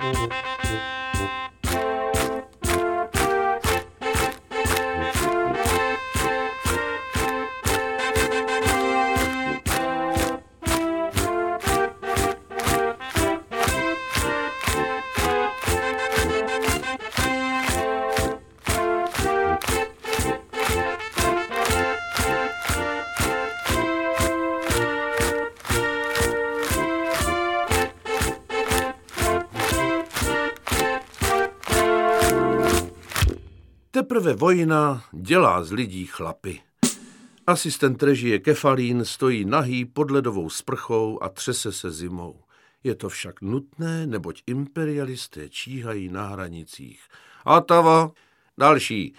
Música Teprve vojna dělá z lidí chlapy. Asistent režie Kefalín stojí nahý pod ledovou sprchou a třese se zimou. Je to však nutné, neboť imperialisté číhají na hranicích. A tava, další.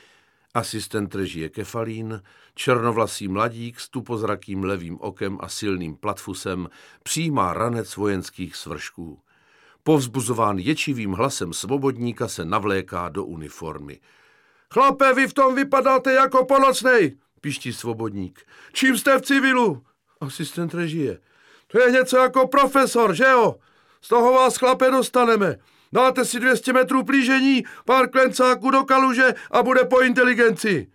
Asistent režie Kefalín, černovlasý mladík s tupozrakým levým okem a silným platfusem, přijímá ranec vojenských svršků. Povzbuzován ječivým hlasem svobodníka se navléká do uniformy. Chlape, vy v tom vypadáte jako ponocnej, piští svobodník. Čím jste v civilu? Asistent režie. To je něco jako profesor, že jo? Z toho vás, chlape, dostaneme. Dáte si 200 metrů plížení, pár klencáků do kaluže a bude po inteligenci.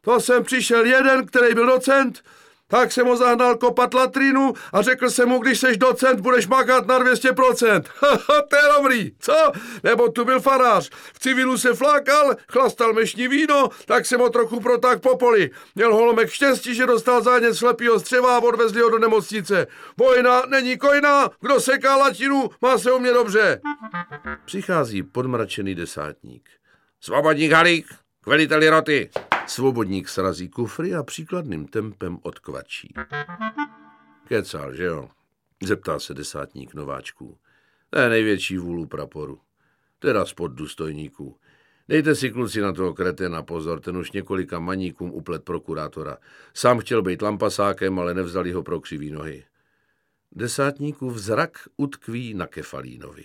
To jsem přišel jeden, který byl docent, tak jsem ho zahnal kopat latrinu a řekl jsem mu, když seš docent, budeš makat na 200%. to je dobrý, co? Nebo tu byl farář. V civilu se flákal, chlastal mešní víno, tak jsem ho trochu protáhl po poli. Měl holomek štěstí, že dostal zánět slepýho střeva a odvezli ho do nemocnice. Vojna není kojna, kdo seká latinu, má se o mě dobře. Přichází podmračený desátník. Svobodník Halík, k veliteli roty. Svobodník srazí kufry a příkladným tempem odkvačí. Kecal, že jo? Zeptá se desátník nováčků. To je největší vůlu praporu. Teda spod důstojníků. Dejte si kluci na toho kretena pozor, ten už několika maníkům uplet prokurátora. Sám chtěl být lampasákem, ale nevzali ho pro křivý nohy. Desátníkův zrak utkví na Kefalínovi.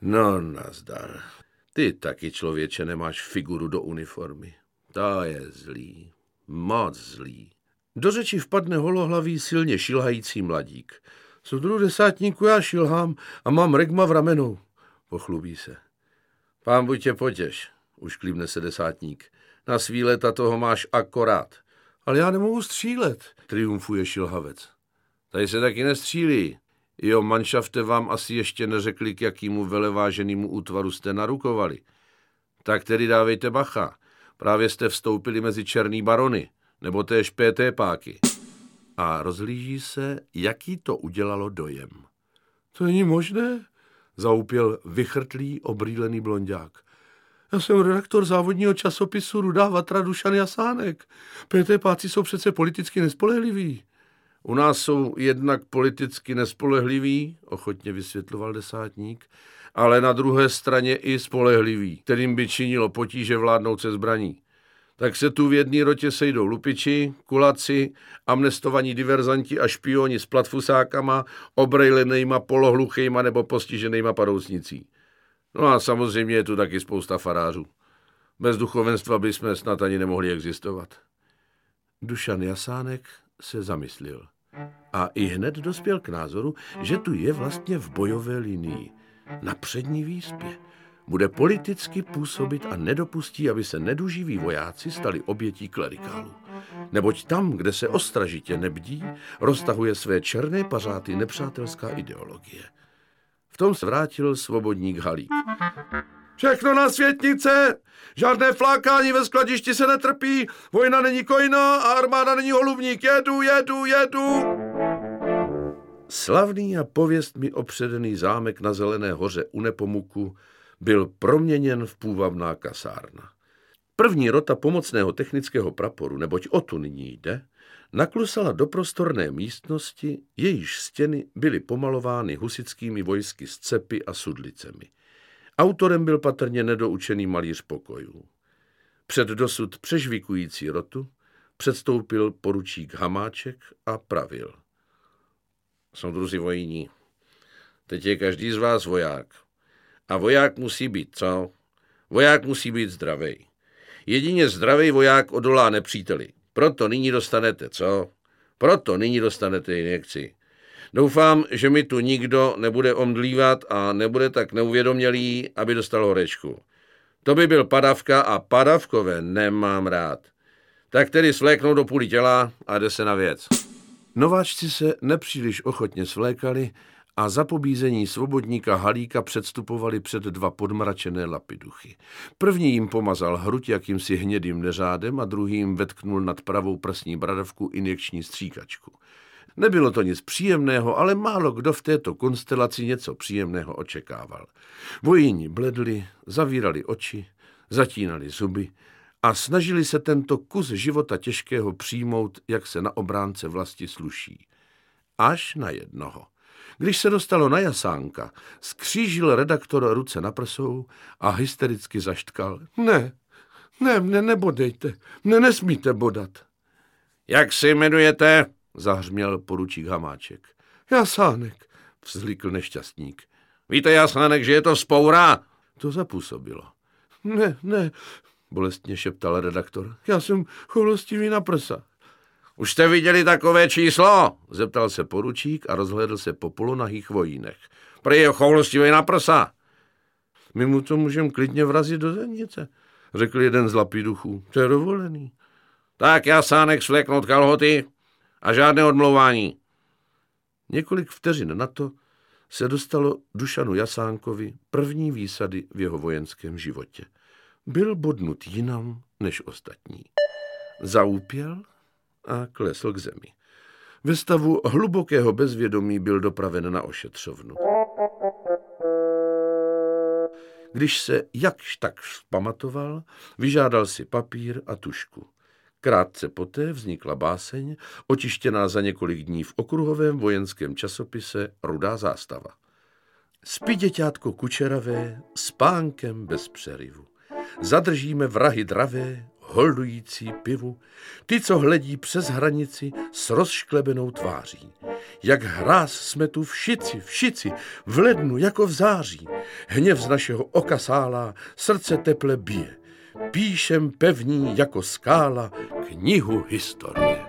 No, nazdar. Ty taky člověče nemáš figuru do uniformy. To je zlý, moc zlý. Do řeči vpadne holohlavý silně šilhající mladík. Soudru desátníku já šilhám a mám regma v ramenou. Pochlubí se. Pán buď tě potěš, už klíbne se desátník. Na svý leta toho máš akorát. Ale já nemohu střílet, triumfuje šilhavec. Tady se taky nestřílí. Jo, manšafte vám asi ještě neřekli, k jakýmu veleváženému útvaru jste narukovali. Tak tedy dávejte bacha. Právě jste vstoupili mezi černý barony, nebo též PT páky. A rozhlíží se, jaký to udělalo dojem. To není možné, zaupěl vychrtlý, obrýlený blondák. Já jsem redaktor závodního časopisu Rudá Vatra Dušan Jasánek. PT páci jsou přece politicky nespolehliví. U nás jsou jednak politicky nespolehliví, ochotně vysvětloval desátník, ale na druhé straně i spolehlivý, kterým by činilo potíže vládnout se zbraní. Tak se tu v jedné rotě sejdou lupiči, kulaci, amnestovaní diverzanti a špioni s platfusákama, obrejlenýma, polohluchýma nebo postiženýma padoucnicí. No a samozřejmě je tu taky spousta farářů. Bez duchovenstva bychom snad ani nemohli existovat. Dušan Jasánek se zamyslil a i hned dospěl k názoru, že tu je vlastně v bojové linii, na přední výspě. Bude politicky působit a nedopustí, aby se neduživí vojáci stali obětí klerikálů. Neboť tam, kde se ostražitě nebdí, roztahuje své černé pařáty nepřátelská ideologie. V tom se vrátil svobodník Halík. Všechno na světnice! Žádné flákání ve skladišti se netrpí, vojna není kojna a armáda není holubník. Jedu, jedu, jedu! Slavný a pověstmi opředený zámek na Zelené hoře u Nepomuku byl proměněn v půvabná kasárna. První rota pomocného technického praporu, neboť o tu nyní jde, naklusala do prostorné místnosti, jejíž stěny byly pomalovány husickými vojsky s cepy a sudlicemi. Autorem byl patrně nedoučený malíř pokojů. Před dosud přežvikující rotu předstoupil poručík Hamáček a pravil. druzi vojní, teď je každý z vás voják. A voják musí být co? Voják musí být zdravý. Jedině zdravý voják odolá nepříteli. Proto nyní dostanete co? Proto nyní dostanete injekci. Doufám, že mi tu nikdo nebude omdlívat a nebude tak neuvědomělý, aby dostal horečku. To by byl padavka a padavkové nemám rád. Tak tedy svléknou do půly těla a jde se na věc. Nováčci se nepříliš ochotně svlékali a za pobízení svobodníka Halíka předstupovali před dva podmračené lapiduchy. První jim pomazal hruď jakýmsi hnědým neřádem a druhý jim vetknul nad pravou prsní bradavku injekční stříkačku. Nebylo to nic příjemného, ale málo kdo v této konstelaci něco příjemného očekával. Vojíni bledli, zavírali oči, zatínali zuby a snažili se tento kus života těžkého přijmout, jak se na obránce vlasti sluší. Až na jednoho. Když se dostalo na jasánka, skřížil redaktor ruce na prsou a hystericky zaštkal. Ne, ne, mne nebodejte, mne nesmíte bodat. Jak si jmenujete? Zahřměl poručík Hamáček. Jasánek, vzlikl nešťastník. Víte, Jasánek, že je to spoura? To zapůsobilo. Ne, ne, bolestně šeptal redaktor. Já jsem choulostivý na prsa. Už jste viděli takové číslo? Zeptal se poručík a rozhledl se po polonahých vojínech. Prý je choulostivý na prsa. My mu to můžeme klidně vrazit do zenice, řekl jeden z lapiduchů. To je dovolený. Tak já sánek svléknout kalhoty a žádné odmlouvání. Několik vteřin na to se dostalo Dušanu Jasánkovi první výsady v jeho vojenském životě. Byl bodnut jinam než ostatní. Zaúpěl a klesl k zemi. Ve stavu hlubokého bezvědomí byl dopraven na ošetřovnu. Když se jakž tak vzpamatoval, vyžádal si papír a tušku. Krátce poté vznikla báseň, očištěná za několik dní v okruhovém vojenském časopise Rudá zástava. Spí děťátko kučeravé, spánkem bez přerivu. Zadržíme vrahy dravé, holdující pivu, ty, co hledí přes hranici s rozšklebenou tváří. Jak hráz jsme tu všici, všici, v lednu jako v září. Hněv z našeho oka sálá, srdce teple bije. Píšem pevní jako skála knihu historie.